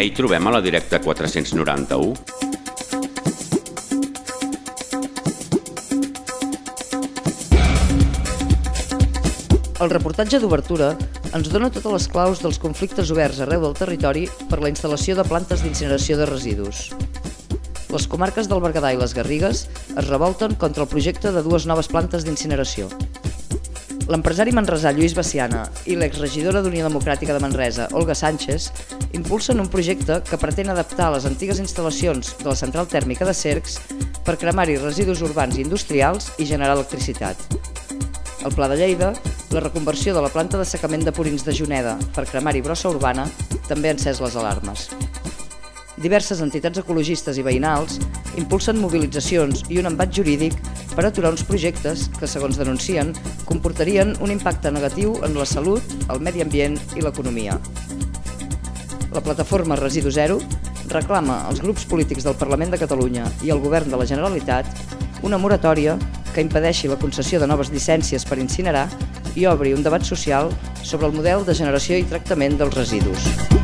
Què hi trobem a la directa 491? El reportatge d'obertura ens dona totes les claus dels conflictes oberts arreu del territori per la instal·lació de plantes d'incineració de residus. Les comarques del Berguedà i les Garrigues es revolten contra el projecte de dues noves plantes d'incineració. L'empresari manresà Lluís Baciana i l'exregidora d'Unió Democràtica de Manresa, Olga Sánchez, impulsen un projecte que pretén adaptar les antigues instal·lacions de la central tèrmica de Cercs per cremar-hi residus urbans i industrials i generar electricitat. El Pla de Lleida la reconversió de la planta de secament de purins de Juneda per cremar-hi brossa urbana també ha encès les alarmes. Diverses entitats ecologistes i veïnals impulsen mobilitzacions i un embat jurídic per aturar uns projectes que, segons denuncien, comportarien un impacte negatiu en la salut, el medi ambient i l'economia. La plataforma Residu Zero reclama als grups polítics del Parlament de Catalunya i al Govern de la Generalitat una moratòria que impedeixi la concessió de noves llicències per incinerar i obri un debat social sobre el model de generació i tractament dels residus.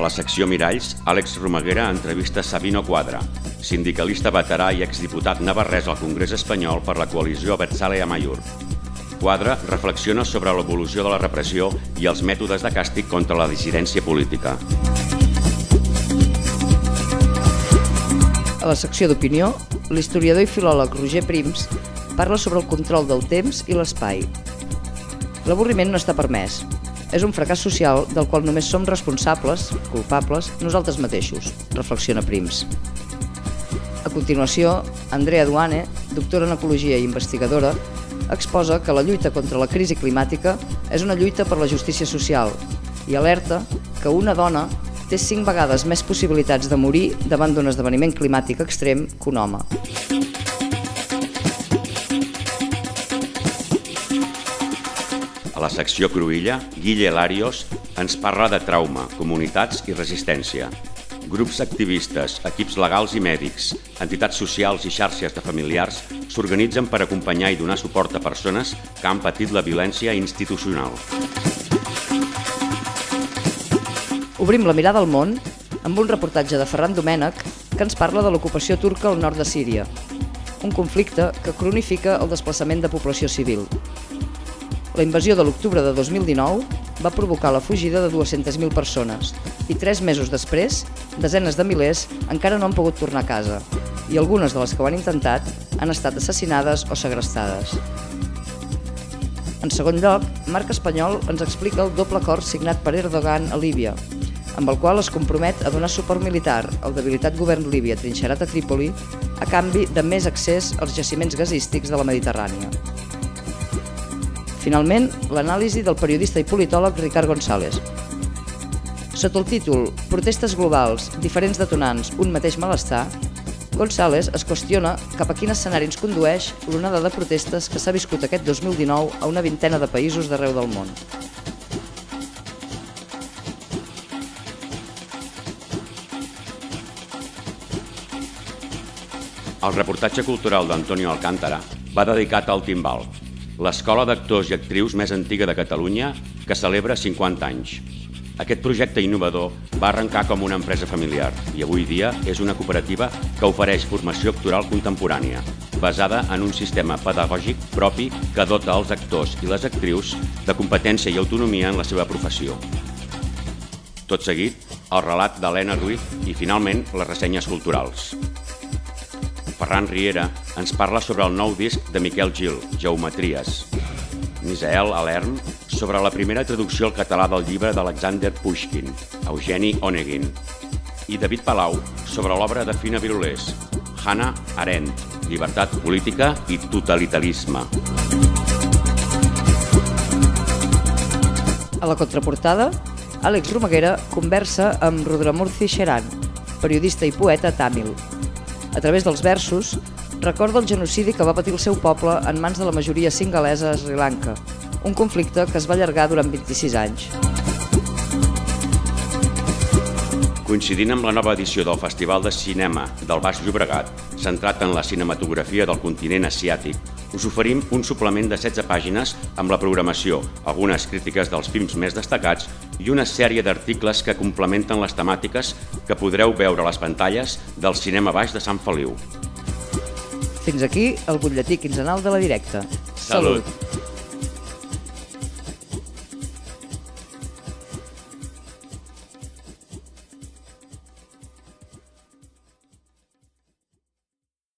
A la secció Miralls, Àlex Romaguera entrevista Sabino Quadra, sindicalista veterà i exdiputat navarrès al Congrés Espanyol per la coalició Bersale Amaiur. Quadra reflexiona sobre l'evolució de la repressió i els mètodes de càstig contra la dissidència política. A la secció d'opinió, l'historiador i filòleg Roger Prims parla sobre el control del temps i l'espai. L'avorriment no està permès. És un fracàs social del qual només som responsables, culpables, nosaltres mateixos, reflexiona Prims. A continuació, Andrea Duane, doctora en ecologia i investigadora, exposa que la lluita contra la crisi climàtica és una lluita per la justícia social i alerta que una dona té cinc vegades més possibilitats de morir davant d'un esdeveniment climàtic extrem que un home. La secció Cruïlla, Guille Larios ens parla de trauma, comunitats i resistència. Grups activistes, equips legals i mèdics, entitats socials i xarxes de familiars s'organitzen per acompanyar i donar suport a persones que han patit la violència institucional. Obrim la mirada al món amb un reportatge de Ferran Domènech que ens parla de l'ocupació turca al nord de Síria, un conflicte que cronifica el desplaçament de població civil. La invasió de l'octubre de 2019 va provocar la fugida de 200.000 persones i tres mesos després, desenes de milers encara no han pogut tornar a casa i algunes de les que ho han intentat han estat assassinades o segrestades. En segon lloc, Marc Espanyol ens explica el doble acord signat per Erdogan a Líbia, amb el qual es compromet a donar suport militar al debilitat govern líbia trinxerat a Trípoli a canvi de més accés als jaciments gasístics de la Mediterrània. Finalment, l'anàlisi del periodista i politòleg Ricard González. Sota el títol Protestes globals, diferents detonants, un mateix malestar, González es qüestiona cap a quin escenari ens condueix l'onada de protestes que s'ha viscut aquest 2019 a una vintena de països d'arreu del món. El reportatge cultural d'Antonio Alcántara va dedicat al Timbal, l'escola d'actors i actrius més antiga de Catalunya que celebra 50 anys. Aquest projecte innovador va arrencar com una empresa familiar i avui dia és una cooperativa que ofereix formació actoral contemporània, basada en un sistema pedagògic propi que dota els actors i les actrius de competència i autonomia en la seva professió. Tot seguit, el relat d'Helena Ruiz i, finalment, les ressenyes culturals. Ferran Riera ens parla sobre el nou disc de Miquel Gil, Geometries. Misael Alerm sobre la primera traducció al català del llibre d'Alexander Pushkin, Eugeni Onegin. I David Palau sobre l'obra de Fina Virulés, Hannah Arendt, Llibertat política i totalitarisme. A la contraportada, Àlex Romaguera conversa amb Rudramurci Xeran, periodista i poeta tàmil, a través dels versos, recorda el genocidi que va patir el seu poble en mans de la majoria singalesa a Sri Lanka, un conflicte que es va allargar durant 26 anys. Coincidint amb la nova edició del Festival de Cinema del Baix Llobregat, centrat en la cinematografia del continent asiàtic, us oferim un suplement de 16 pàgines amb la programació, algunes crítiques dels films més destacats i una sèrie d'articles que complementen les temàtiques que podreu veure a les pantalles del Cinema Baix de Sant Feliu. Fins aquí el butlletí quinzenal de la directa. Salut! Salut.